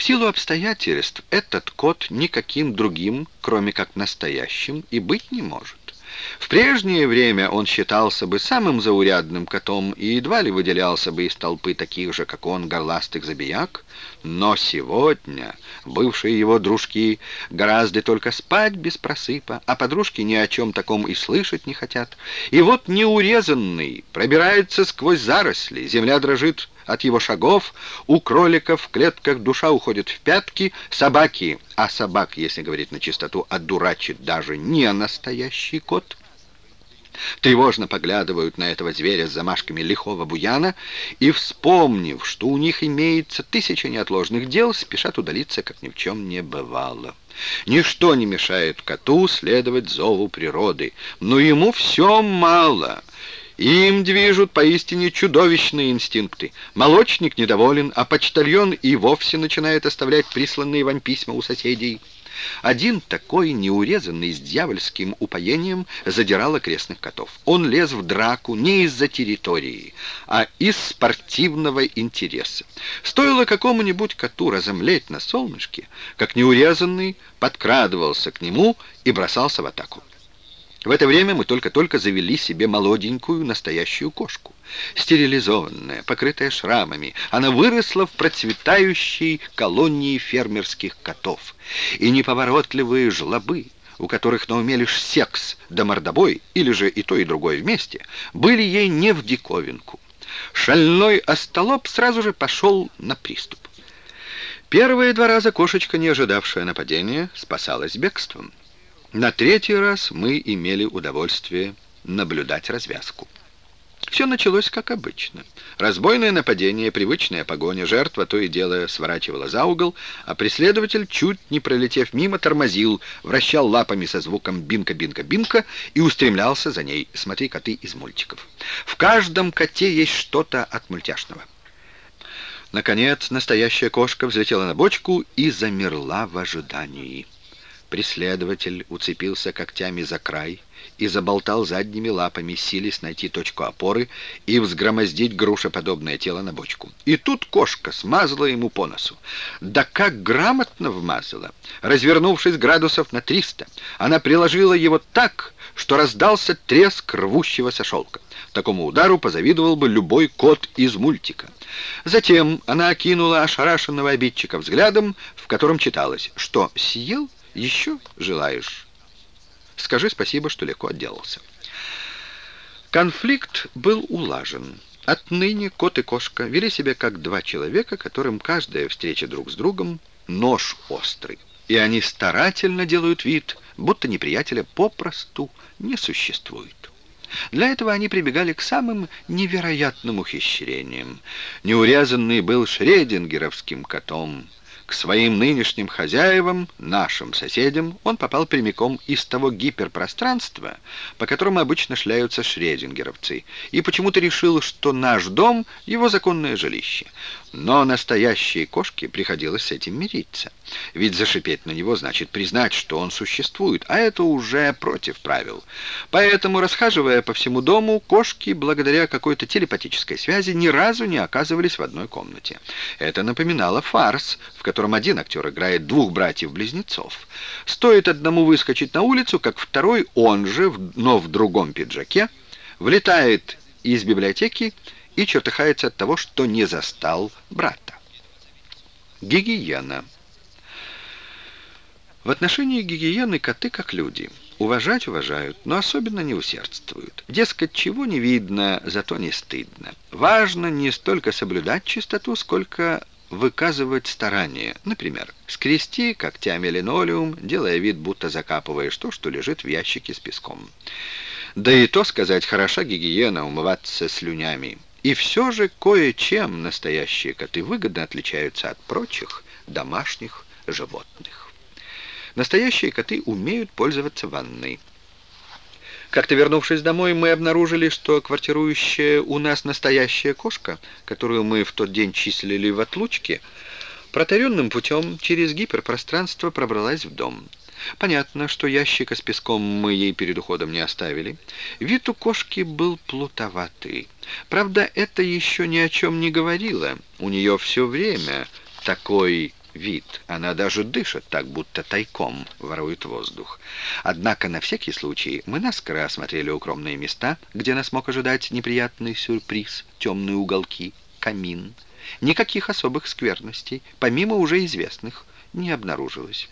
В силу обстоятельств этот кот никаким другим, кроме как настоящим, и быть не может. В прежнее время он считался бы самым заурядным котом и едва ли выделялся бы из толпы таких же, как он, горластых забияк, но сегодня бывшие его дружки гораздо только спать без просыпа, а подружки ни о чем таком и слышать не хотят. И вот неурезанный пробирается сквозь заросли, земля дрожит от его шагов, у кроликов в клетках душа уходит в пятки, собаки, а собак, если говорить на чистоту, одурачит даже не настоящий кот, тревожно поглядывают на этого зверя с замашками лихого буяна и, вспомнив, что у них имеется тысяча неотложных дел, спешат удалиться, как ни в чем не бывало. Ничто не мешает коту следовать зову природы, но ему все мало — им движут поистине чудовищные инстинкты. Молочник недоволен, а почтальон и вовсе начинает оставлять присланные вам письма у соседей. Один такой, неурезанный, с дьявольским упоением, задирал окрестных котов. Он лез в драку не из-за территории, а из спортивного интереса. Стоило какому-нибудь коту разомлеть на солнышке, как неурезанный подкрадывался к нему и бросался в атаку. В это время мы только-только завели себе молоденькую настоящую кошку. Стерилизованная, покрытая шрамами, она выросла в процветающей колонии фермерских котов. И неповоротливые жлобы, у которых на уме лишь секс да мордобой, или же и то, и другое вместе, были ей не в диковинку. Шальной остолоп сразу же пошел на приступ. Первые два раза кошечка, не ожидавшая нападения, спасалась бегством. На третий раз мы имели удовольствие наблюдать развязку. Все началось как обычно. Разбойное нападение, привычная погоня, жертва то и дело сворачивала за угол, а преследователь, чуть не пролетев мимо, тормозил, вращал лапами со звуком «бинка-бинка-бинка» и устремлялся за ней. Смотри коты из мультиков. В каждом коте есть что-то от мультяшного. Наконец, настоящая кошка взлетела на бочку и замерла в ожидании. Преследователь уцепился когтями за край и заболтал задними лапами, силясь найти точку опоры и взгромоздить грушеподобное тело на бочку. И тут кошка смазала ему по носу. Да как грамотно вмазала! Развернувшись градусов на 300, она приложила его так, что раздался треск рвущегося шелка. Такому удару позавидовал бы любой кот из мультика. Затем она окинула ошарашенного обидчика взглядом, в котором читалось, что съел еще желаешь? Скажи спасибо, что легко отделался. Конфликт был улажен. Отныне кот и кошка вели себя как два человека, которым каждая встреча друг с другом — нож острый. И они старательно делают вид, будто неприятеля попросту не существует. Для этого они прибегали к самым невероятным ухищрениям. Неурезанный был шредингеровским котом — к своим нынешним хозяевам, нашим соседям, он попал прямиком из того гиперпространства, по которому обычно шляются шредингеровцы, и почему-то решил, что наш дом — его законное жилище. Но настоящей кошке приходилось с этим мириться. Ведь зашипеть на него значит признать, что он существует, а это уже против правил. Поэтому, расхаживая по всему дому, кошки, благодаря какой-то телепатической связи, ни разу не оказывались в одной комнате. Это напоминало фарс, в котором один актер играет двух братьев-близнецов. Стоит одному выскочить на улицу, как второй, он же, но в другом пиджаке, влетает из библиотеки и чертыхается от того, что не застал брата. Гигиена. В отношении гигиены коты как люди. Уважать уважают, но особенно не усердствуют. Дескать, чего не видно, зато не стыдно. Важно не столько соблюдать чистоту, сколько выказывать старание. Например, скрести когтями линолеум, делая вид, будто закапываешь то, что лежит в ящике с песком. Да и то сказать, хороша гигиена, умываться слюнями. И все же кое-чем настоящие коты выгодно отличаются от прочих домашних животных. Настоящие коты умеют пользоваться ванной. Как-то вернувшись домой, мы обнаружили, что квартирующая у нас настоящая кошка, которую мы в тот день числили в отлучке, протаренным путем через гиперпространство пробралась в дом. Понятно, что ящика с песком мы ей перед уходом не оставили. Вид у кошки был плутоватый. Правда, это еще ни о чем не говорило. У нее все время такой вид. Она даже дышит так, будто тайком ворует воздух. Однако на всякий случай мы наскоро осмотрели укромные места, где нас мог ожидать неприятный сюрприз, темные уголки, камин. Никаких особых скверностей, помимо уже известных, не обнаружилось.